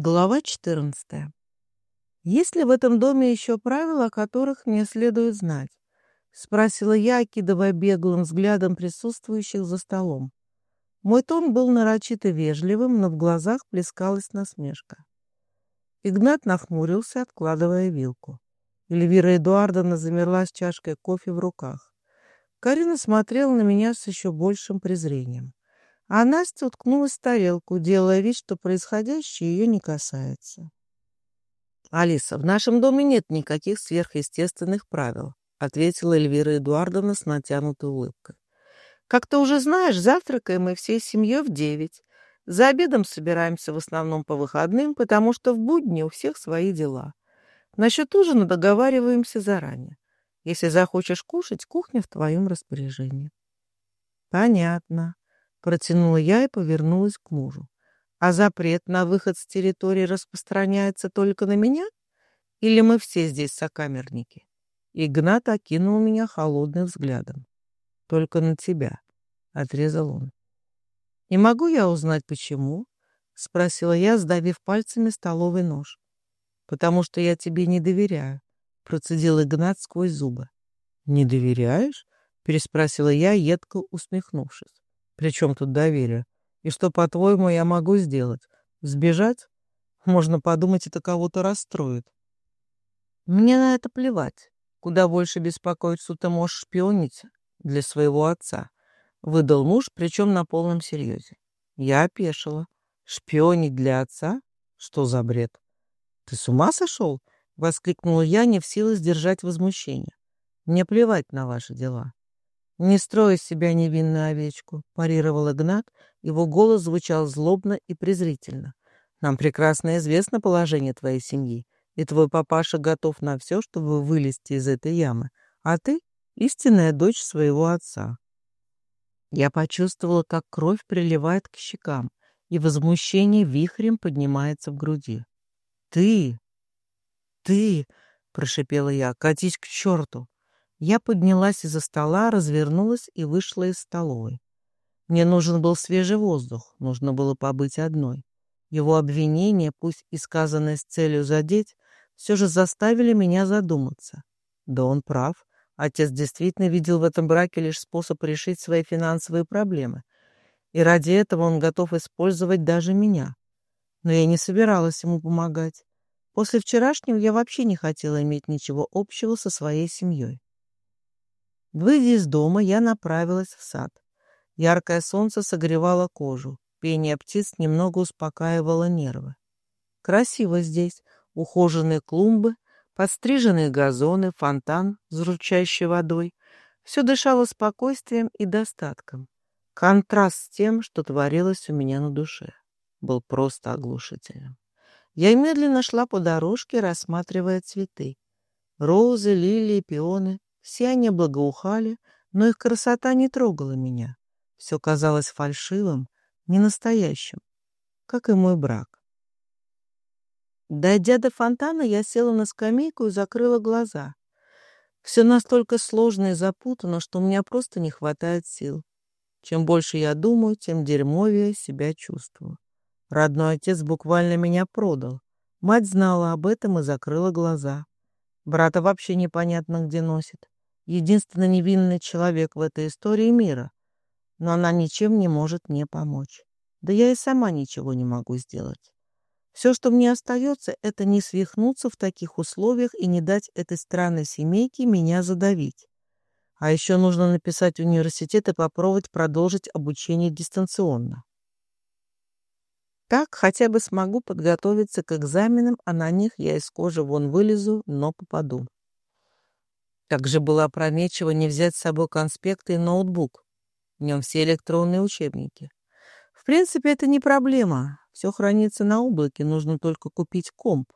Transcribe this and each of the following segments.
Глава 14. «Есть ли в этом доме еще правила, о которых мне следует знать?» — спросила я, окидывая беглым взглядом присутствующих за столом. Мой тон был нарочито вежливым, но в глазах плескалась насмешка. Игнат нахмурился, откладывая вилку. Эльвира Эдуардовна замерла с чашкой кофе в руках. Карина смотрела на меня с еще большим презрением. А Настя уткнулась в тарелку, делая вид, что происходящее ее не касается. «Алиса, в нашем доме нет никаких сверхъестественных правил», ответила Эльвира Эдуардовна с натянутой улыбкой. «Как ты уже знаешь, завтракаем мы всей семьей в девять. За обедом собираемся в основном по выходным, потому что в будни у всех свои дела. Насчет ужина договариваемся заранее. Если захочешь кушать, кухня в твоем распоряжении». «Понятно», Протянула я и повернулась к мужу. А запрет на выход с территории распространяется только на меня? Или мы все здесь сокамерники? Игнат окинул меня холодным взглядом. Только на тебя, — отрезал он. «Не могу я узнать, почему?» — спросила я, сдавив пальцами столовый нож. «Потому что я тебе не доверяю», — процедил Игнат сквозь зубы. «Не доверяешь?» — переспросила я, едко усмехнувшись. При чем тут доверие? И что, по-твоему, я могу сделать? Сбежать? Можно подумать, это кого-то расстроит. Мне на это плевать. Куда больше беспокоит, что ты можешь шпионить для своего отца. Выдал муж, причем на полном серьезе. Я опешила. Шпионить для отца? Что за бред? Ты с ума сошел? Воскликнула я, не в силах сдержать возмущение. Мне плевать на ваши дела. «Не строй из себя невинную овечку», — парировал Игнат. Его голос звучал злобно и презрительно. «Нам прекрасно известно положение твоей семьи, и твой папаша готов на все, чтобы вылезти из этой ямы, а ты — истинная дочь своего отца». Я почувствовала, как кровь приливает к щекам, и возмущение вихрем поднимается в груди. «Ты! Ты!» — прошипела я. «Катись к черту! Я поднялась из-за стола, развернулась и вышла из столовой. Мне нужен был свежий воздух, нужно было побыть одной. Его обвинения, пусть и сказанные с целью задеть, все же заставили меня задуматься. Да он прав. Отец действительно видел в этом браке лишь способ решить свои финансовые проблемы. И ради этого он готов использовать даже меня. Но я не собиралась ему помогать. После вчерашнего я вообще не хотела иметь ничего общего со своей семьей. Выйдя из дома, я направилась в сад. Яркое солнце согревало кожу, пение птиц немного успокаивало нервы. Красиво здесь, ухоженные клумбы, подстриженные газоны, фонтан с журчащей водой. Все дышало спокойствием и достатком. Контраст с тем, что творилось у меня на душе, был просто оглушительным. Я медленно шла по дорожке, рассматривая цветы. Розы, лилии, пионы. Все они благоухали, но их красота не трогала меня. Все казалось фальшивым, ненастоящим, как и мой брак. Дойдя до фонтана, я села на скамейку и закрыла глаза. Все настолько сложно и запутано, что у меня просто не хватает сил. Чем больше я думаю, тем дерьмовее себя чувствую. Родной отец буквально меня продал. Мать знала об этом и закрыла глаза. Брата вообще непонятно где носит единственный невинный человек в этой истории мира, но она ничем не может мне помочь. Да я и сама ничего не могу сделать. Все, что мне остается, это не свихнуться в таких условиях и не дать этой странной семейке меня задавить. А еще нужно написать в университет и попробовать продолжить обучение дистанционно. Так хотя бы смогу подготовиться к экзаменам, а на них я из кожи вон вылезу, но попаду. Как же было опрометчиво не взять с собой конспекты и ноутбук. В нем все электронные учебники. В принципе, это не проблема. Все хранится на облаке, нужно только купить комп.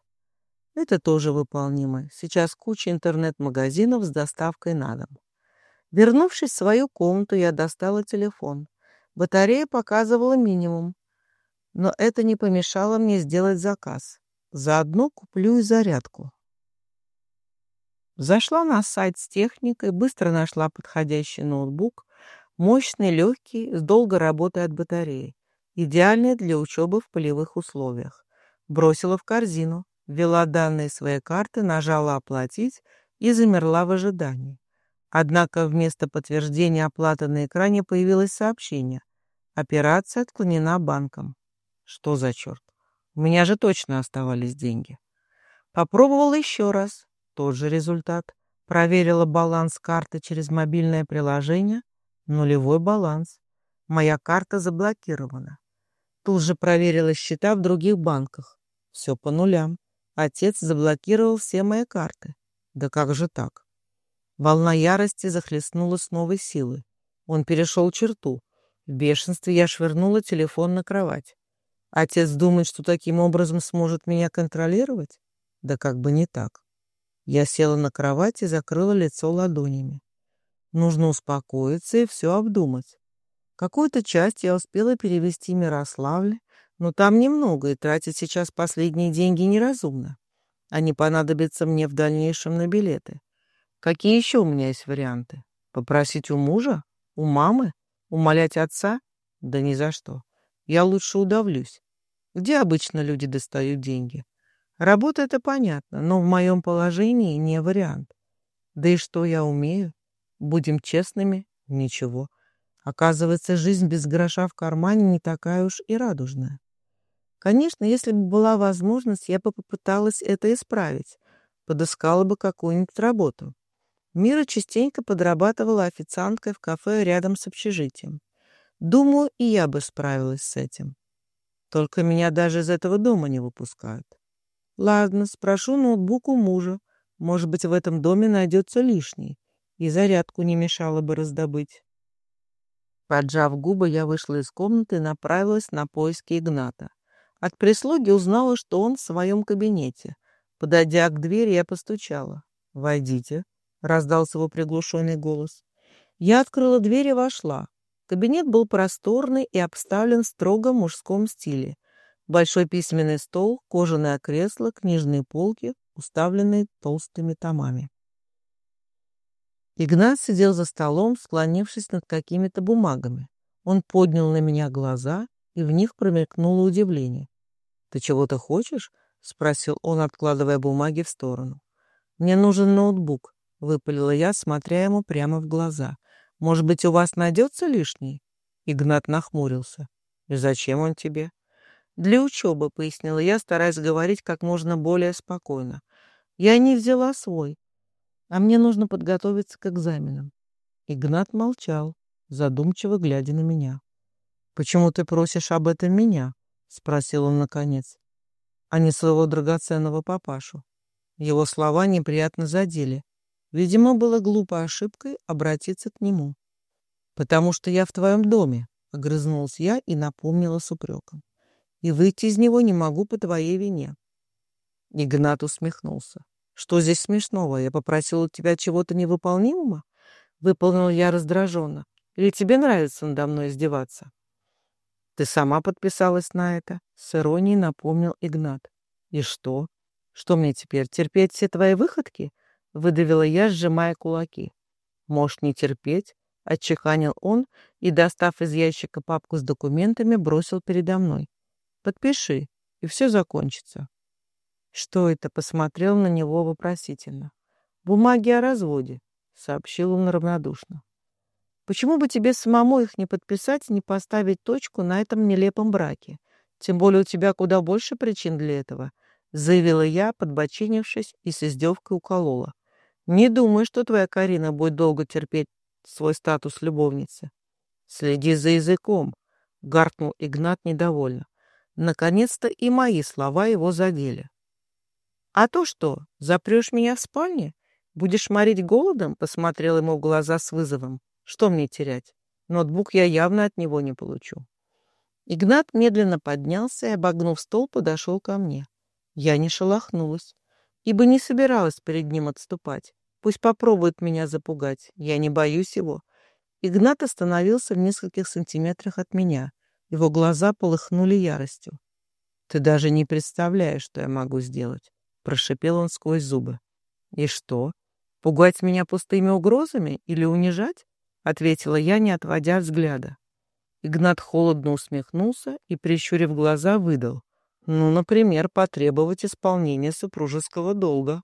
Это тоже выполнимо. Сейчас куча интернет-магазинов с доставкой на дом. Вернувшись в свою комнату, я достала телефон. Батарея показывала минимум. Но это не помешало мне сделать заказ. Заодно куплю и зарядку. Зашла на сайт с техникой, быстро нашла подходящий ноутбук, мощный, легкий, с долгой работой от батареи, идеальный для учебы в полевых условиях. Бросила в корзину, ввела данные своей карты, нажала «Оплатить» и замерла в ожидании. Однако вместо подтверждения оплаты на экране появилось сообщение. Операция отклонена банком. Что за черт? У меня же точно оставались деньги. Попробовала еще раз. Тот же результат. Проверила баланс карты через мобильное приложение. Нулевой баланс. Моя карта заблокирована. Тут же проверила счета в других банках. Все по нулям. Отец заблокировал все мои карты. Да как же так? Волна ярости захлестнула с новой силы. Он перешел черту. В бешенстве я швырнула телефон на кровать. Отец думает, что таким образом сможет меня контролировать? Да как бы не так. Я села на кровать и закрыла лицо ладонями. Нужно успокоиться и все обдумать. Какую-то часть я успела перевести Мирославле, но там немного, и тратить сейчас последние деньги неразумно. Они понадобятся мне в дальнейшем на билеты. Какие еще у меня есть варианты? Попросить у мужа? У мамы? Умолять отца? Да ни за что. Я лучше удавлюсь. Где обычно люди достают деньги? Работа — это понятно, но в моем положении не вариант. Да и что я умею? Будем честными, ничего. Оказывается, жизнь без гроша в кармане не такая уж и радужная. Конечно, если бы была возможность, я бы попыталась это исправить. Подыскала бы какую-нибудь работу. Мира частенько подрабатывала официанткой в кафе рядом с общежитием. Думаю, и я бы справилась с этим. Только меня даже из этого дома не выпускают. Ладно, спрошу ноутбук у мужа. Может быть, в этом доме найдется лишний. И зарядку не мешало бы раздобыть. Поджав губы, я вышла из комнаты и направилась на поиски Игната. От прислуги узнала, что он в своем кабинете. Подойдя к двери, я постучала. «Войдите», — раздался его приглушенный голос. Я открыла дверь и вошла. Кабинет был просторный и обставлен в строго мужском стиле. Большой письменный стол, кожаное кресло, книжные полки, уставленные толстыми томами. Игнат сидел за столом, склонившись над какими-то бумагами. Он поднял на меня глаза, и в них промелькнуло удивление. «Ты чего-то хочешь?» — спросил он, откладывая бумаги в сторону. «Мне нужен ноутбук», — выпалила я, смотря ему прямо в глаза. Может быть, у вас найдется лишний?» Игнат нахмурился. «И зачем он тебе?» «Для учебы», — пояснила я, стараясь говорить как можно более спокойно. «Я не взяла свой, а мне нужно подготовиться к экзаменам». Игнат молчал, задумчиво глядя на меня. «Почему ты просишь об этом меня?» — спросил он наконец. «А не своего драгоценного папашу». Его слова неприятно задели. Видимо, было глупой ошибкой обратиться к нему. «Потому что я в твоем доме», — огрызнулась я и напомнила с упреком. «И выйти из него не могу по твоей вине». Игнат усмехнулся. «Что здесь смешного? Я попросил у тебя чего-то невыполнимого?» Выполнил я раздраженно. «Или тебе нравится надо мной издеваться?» «Ты сама подписалась на это?» С иронией напомнил Игнат. «И что? Что мне теперь, терпеть все твои выходки?» Выдавила я, сжимая кулаки. «Можешь не терпеть?» — отчеканил он и, достав из ящика папку с документами, бросил передо мной. «Подпиши, и все закончится». «Что это?» — посмотрел на него вопросительно. «Бумаги о разводе», — сообщил он равнодушно. «Почему бы тебе самому их не подписать и не поставить точку на этом нелепом браке? Тем более у тебя куда больше причин для этого», — заявила я, подбочинившись и с издевкой уколола. Не думаю, что твоя Карина будет долго терпеть свой статус любовницы. Следи за языком, — гаркнул Игнат недовольно. Наконец-то и мои слова его задели. «А то что, запрешь меня в спальне? Будешь морить голодом?» — посмотрел ему в глаза с вызовом. «Что мне терять? Ноутбук я явно от него не получу». Игнат медленно поднялся и, обогнув стол, подошел ко мне. Я не шелохнулась ибо не собиралась перед ним отступать. Пусть попробует меня запугать, я не боюсь его. Игнат остановился в нескольких сантиметрах от меня. Его глаза полыхнули яростью. «Ты даже не представляешь, что я могу сделать», — прошипел он сквозь зубы. «И что? Пугать меня пустыми угрозами или унижать?» — ответила я, не отводя взгляда. Игнат холодно усмехнулся и, прищурив глаза, выдал. Ну, например, потребовать исполнения супружеского долга.